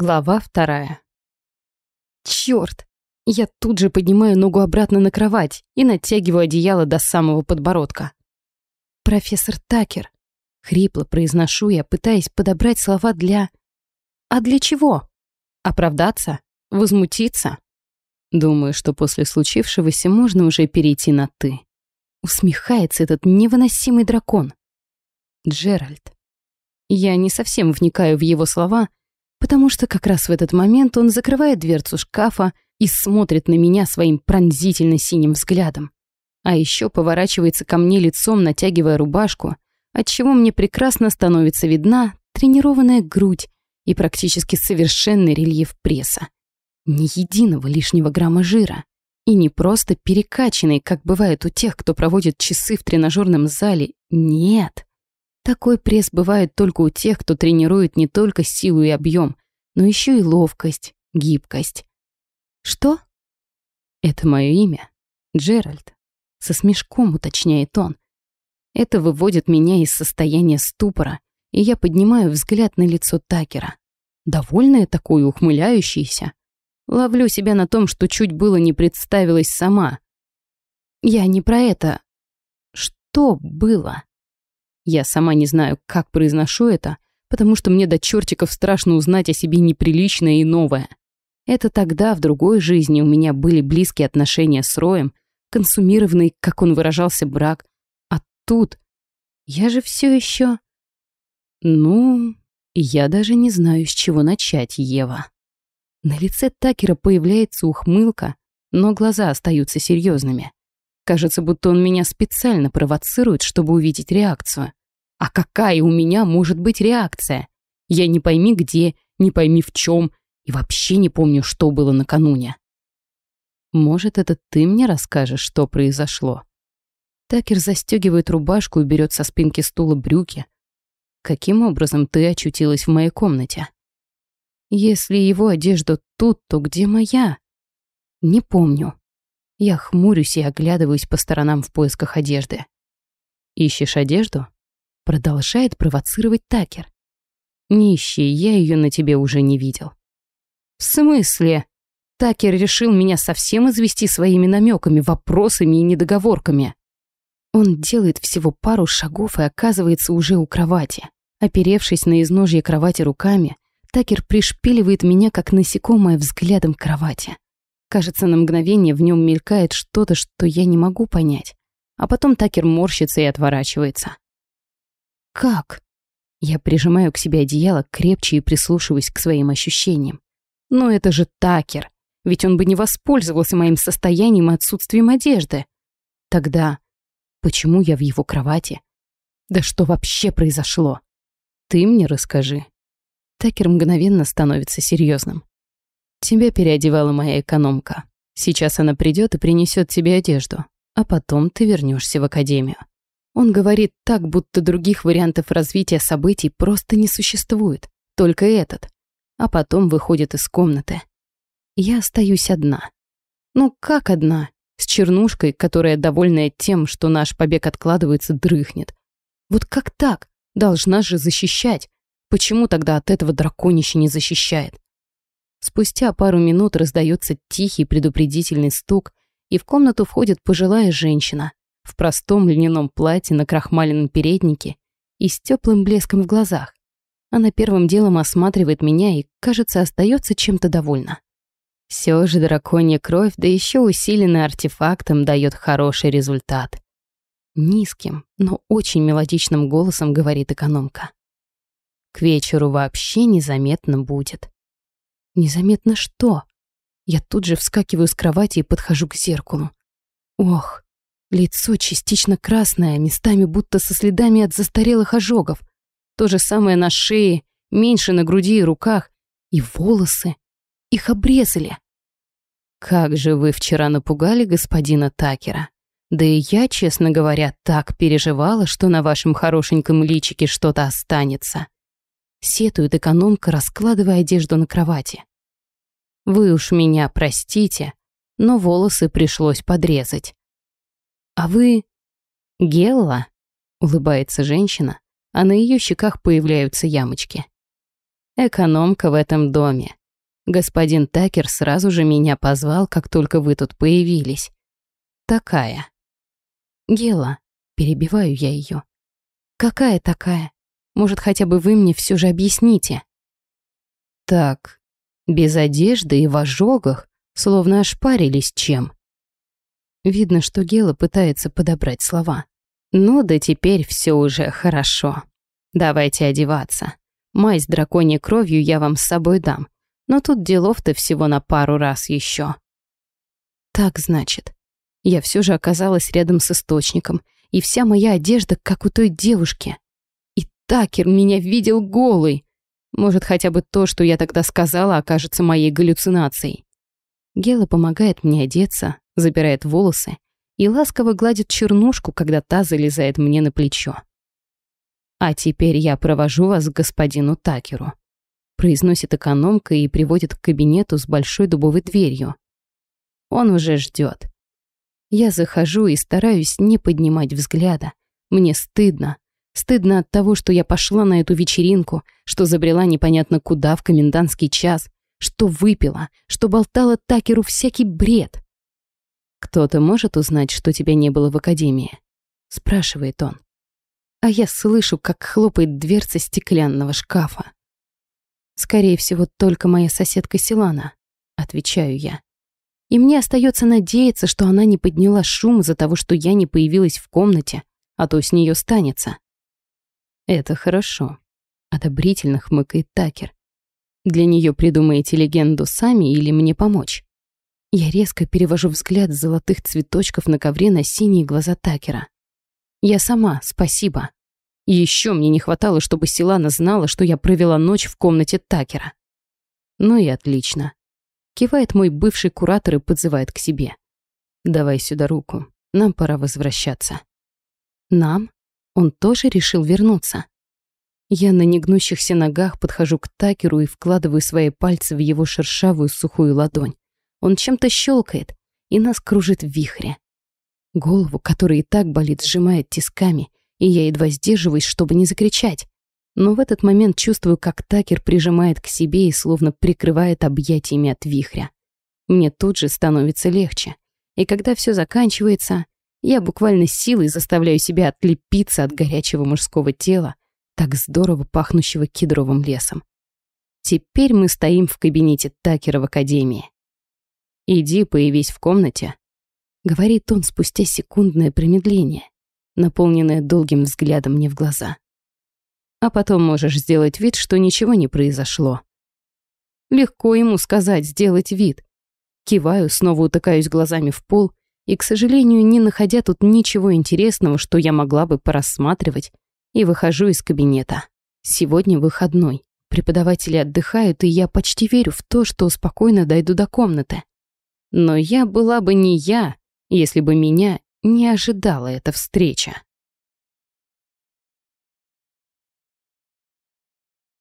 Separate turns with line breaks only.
Глава вторая. Чёрт! Я тут же поднимаю ногу обратно на кровать и натягиваю одеяло до самого подбородка. «Профессор Такер», — хрипло произношу я, пытаясь подобрать слова для... А для чего? Оправдаться? Возмутиться? Думаю, что после случившегося можно уже перейти на «ты». Усмехается этот невыносимый дракон. Джеральд. Я не совсем вникаю в его слова, потому что как раз в этот момент он закрывает дверцу шкафа и смотрит на меня своим пронзительно синим взглядом. А еще поворачивается ко мне лицом, натягивая рубашку, отчего мне прекрасно становится видна тренированная грудь и практически совершенный рельеф пресса. Ни единого лишнего грамма жира. И не просто перекачанный, как бывает у тех, кто проводит часы в тренажерном зале. Нет. Такой пресс бывает только у тех, кто тренирует не только силу и объем, но еще и ловкость, гибкость. Что? Это мое имя. Джеральд. Со смешком уточняет он. Это выводит меня из состояния ступора, и я поднимаю взгляд на лицо Такера. Довольная такой, ухмыляющейся. Ловлю себя на том, что чуть было не представилась сама. Я не про это. Что было? Я сама не знаю, как произношу это, потому что мне до чертиков страшно узнать о себе неприличное и новое. Это тогда, в другой жизни, у меня были близкие отношения с Роем, консумированный, как он выражался, брак. А тут я же все еще... Ну, я даже не знаю, с чего начать, Ева. На лице Такера появляется ухмылка, но глаза остаются серьезными. Кажется, будто он меня специально провоцирует, чтобы увидеть реакцию. А какая у меня может быть реакция? Я не пойми где, не пойми в чем, и вообще не помню, что было накануне. Может, это ты мне расскажешь, что произошло? Такер застегивает рубашку и берет со спинки стула брюки. Каким образом ты очутилась в моей комнате? Если его одежда тут, то где моя? Не помню. Я хмурюсь и оглядываюсь по сторонам в поисках одежды. Ищешь одежду? Продолжает провоцировать Такер. Не ищи, я ее на тебе уже не видел. В смысле? Такер решил меня совсем извести своими намеками, вопросами и недоговорками. Он делает всего пару шагов и оказывается уже у кровати. Оперевшись на изножье кровати руками, Такер пришпиливает меня, как насекомое, взглядом к кровати. Кажется, на мгновение в нем мелькает что-то, что я не могу понять. А потом Такер морщится и отворачивается. «Как?» Я прижимаю к себе одеяло крепче и прислушиваюсь к своим ощущениям. «Но это же Такер, ведь он бы не воспользовался моим состоянием и отсутствием одежды. Тогда почему я в его кровати? Да что вообще произошло? Ты мне расскажи». Такер мгновенно становится серьезным. «Тебя переодевала моя экономка. Сейчас она придет и принесет тебе одежду, а потом ты вернешься в академию». Он говорит так, будто других вариантов развития событий просто не существует, только этот. А потом выходит из комнаты. Я остаюсь одна. Ну как одна? С чернушкой, которая, довольная тем, что наш побег откладывается, дрыхнет. Вот как так? Должна же защищать. Почему тогда от этого драконище не защищает? Спустя пару минут раздается тихий предупредительный стук, и в комнату входит пожилая женщина в простом льняном платье на крахмаленном переднике и с теплым блеском в глазах. Она первым делом осматривает меня и, кажется, остается чем-то довольна. Все же драконья кровь, да еще усиленная артефактом, дает хороший результат. Низким, но очень мелодичным голосом говорит экономка. К вечеру вообще незаметно будет. Незаметно что? Я тут же вскакиваю с кровати и подхожу к зеркалу. Ох, лицо частично красное, местами будто со следами от застарелых ожогов. То же самое на шее, меньше на груди и руках. И волосы. Их обрезали. Как же вы вчера напугали господина Такера. Да и я, честно говоря, так переживала, что на вашем хорошеньком личике что-то останется. Сетует экономка, раскладывая одежду на кровати. Вы уж меня простите, но волосы пришлось подрезать. А вы... Гелла? Улыбается женщина, а на ее щеках появляются ямочки. Экономка в этом доме. Господин Такер сразу же меня позвал, как только вы тут появились. Такая. Гела, перебиваю я ее. Какая такая? Может, хотя бы вы мне все же объясните? Так, без одежды и в ожогах, словно ошпарились чем. Видно, что Гела пытается подобрать слова. Ну да теперь все уже хорошо. Давайте одеваться. Мазь драконьей кровью я вам с собой дам. Но тут делов-то всего на пару раз еще. Так, значит. Я все же оказалась рядом с источником, и вся моя одежда, как у той девушки. И Такер меня видел голый. Может, хотя бы то, что я тогда сказала, окажется моей галлюцинацией. Гела помогает мне одеться, забирает волосы и ласково гладит чернушку, когда та залезает мне на плечо. «А теперь я провожу вас к господину Такеру», произносит экономка и приводит к кабинету с большой дубовой дверью. Он уже ждет. Я захожу и стараюсь не поднимать взгляда. Мне стыдно. Стыдно от того, что я пошла на эту вечеринку, что забрела непонятно куда в комендантский час, что выпила, что болтала Такеру всякий бред. «Кто-то может узнать, что тебя не было в академии?» — спрашивает он а я слышу, как хлопает дверца стеклянного шкафа. «Скорее всего, только моя соседка Силана», — отвечаю я. И мне остается надеяться, что она не подняла шум из-за того, что я не появилась в комнате, а то с нее станется. «Это хорошо», — одобрительно хмыкает Такер. «Для нее придумаете легенду сами или мне помочь?» Я резко перевожу взгляд с золотых цветочков на ковре на синие глаза Такера. Я сама, спасибо. Еще мне не хватало, чтобы Силана знала, что я провела ночь в комнате Такера. Ну и отлично. Кивает мой бывший куратор и подзывает к себе. Давай сюда руку. Нам пора возвращаться. Нам? Он тоже решил вернуться. Я на негнущихся ногах подхожу к Такеру и вкладываю свои пальцы в его шершавую сухую ладонь. Он чем-то щелкает, и нас кружит в вихре. Голову, которая и так болит, сжимает тисками, и я едва сдерживаюсь, чтобы не закричать. Но в этот момент чувствую, как Такер прижимает к себе и словно прикрывает объятиями от вихря. Мне тут же становится легче. И когда все заканчивается, я буквально силой заставляю себя отлепиться от горячего мужского тела, так здорово пахнущего кедровым лесом. Теперь мы стоим в кабинете Такера в академии. «Иди, появись в комнате», говорит он спустя секундное промедление, наполненное долгим взглядом мне в глаза. А потом можешь сделать вид, что ничего не произошло. Легко ему сказать «сделать вид». Киваю, снова утыкаюсь глазами в пол и, к сожалению, не находя тут ничего интересного, что я могла бы порассматривать, и выхожу из кабинета. Сегодня выходной. Преподаватели отдыхают, и я почти верю в то, что спокойно дойду до комнаты. Но я была бы не я, если бы меня не ожидала эта встреча.